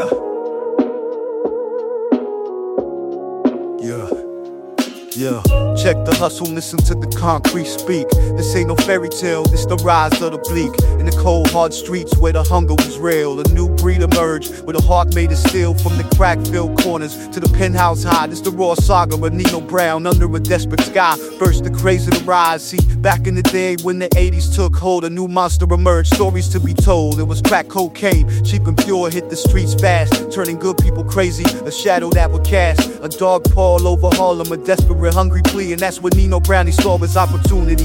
Yeah. Reject the hustle, listen to the concrete speak. This ain't no fairy tale, this the rise of the bleak. In the cold, hard streets where the hunger was real. A new breed emerged with a heart made of steel. From the crack filled corners to the penthouse high. This the raw saga of Nino Brown under a desperate sky. First the crazy to rise. See, back in the day when the 80s took hold, a new monster emerged. Stories to be told. It was crack cocaine, cheap and pure, hit the streets fast. Turning good people crazy, a shadow that would cast. A dog paw over Harlem, a desperate, hungry plea. And that's what Nino Brownie saw his opportunity.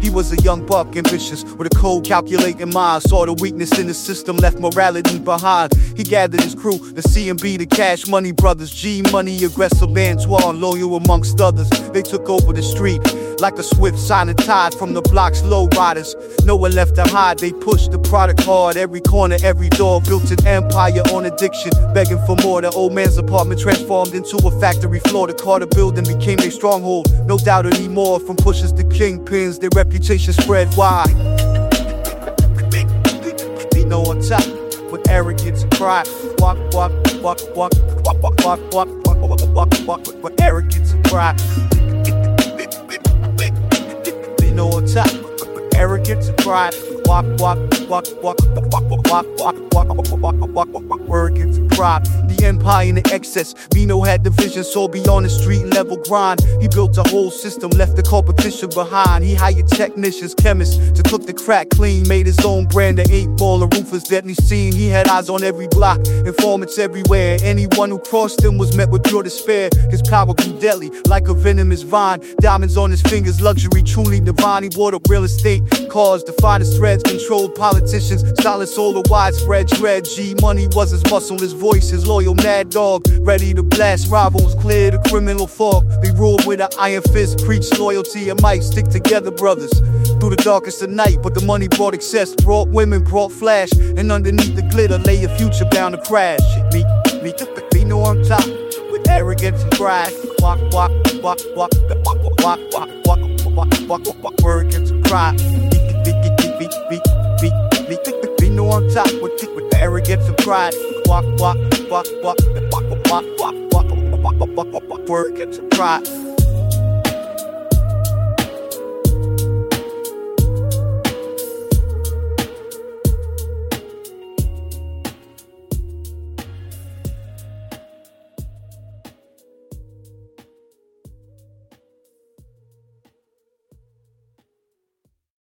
He was a young buck, ambitious, with a cold, calculating mind. Saw the weakness in the system, left morality behind. He gathered his crew, the CMB, the Cash Money Brothers, G Money, aggressive Antoine, loyal amongst others. They took over the street like a swift silent tide from the block's low riders. No one left to hide, they pushed the product hard. Every corner, every door, built an empire on addiction, begging for more. The old man's apartment transformed into a factory floor. The Carter building became a stronghold, no doubt anymore. From pushers to kingpins, their reputation spread wide. Know on top with arrogance and pride. Walk, walk, walk, walk, walk, walk, walk, walk, walk, walk, walk, walk, with arrogance and pride. They get your. Walk, walk, walk, walk, walk, walk, walk, walk, walk, walk, arrogance and pride. The empire in the excess. Nino had the vision, saw beyond the street level grind. He built a whole system, left the competition behind. He hired technicians, chemists to cook the crack clean. Made his own brand of eight ball of roofers deadly scene. He had eyes on every block, informants everywhere. Anyone who crossed him was met with pure despair. His power grew deadly, like a venomous vine. Diamonds on his fingers, luxury truly divine. He bought up real estate, cars, the finest threads, controlled politicians. Solid solar, widespread dread. G money was his muscle, his voice, his loyal mad dog. Ready to blast rivals, clear the criminal fog. They ruled with an iron fist, preach loyalty and might stick together, brothers. Through the darkest of night, but the money brought excess, brought women, brought flash. And underneath the glitter lay a future bound to crash. Me, me, me, know on top with arrogance and pride. Walk, walk, walk, walk, walk, walk, walk, walk, walk, walk, walk, walk, arrogance and pride. Be, be, be, be, be, be, be, be, know on top with, with arrogance and pride. Walk, walk, walk, walk, walk, walk, walk, walk, walk, walk, walk, walk, walk, arrogance and pride.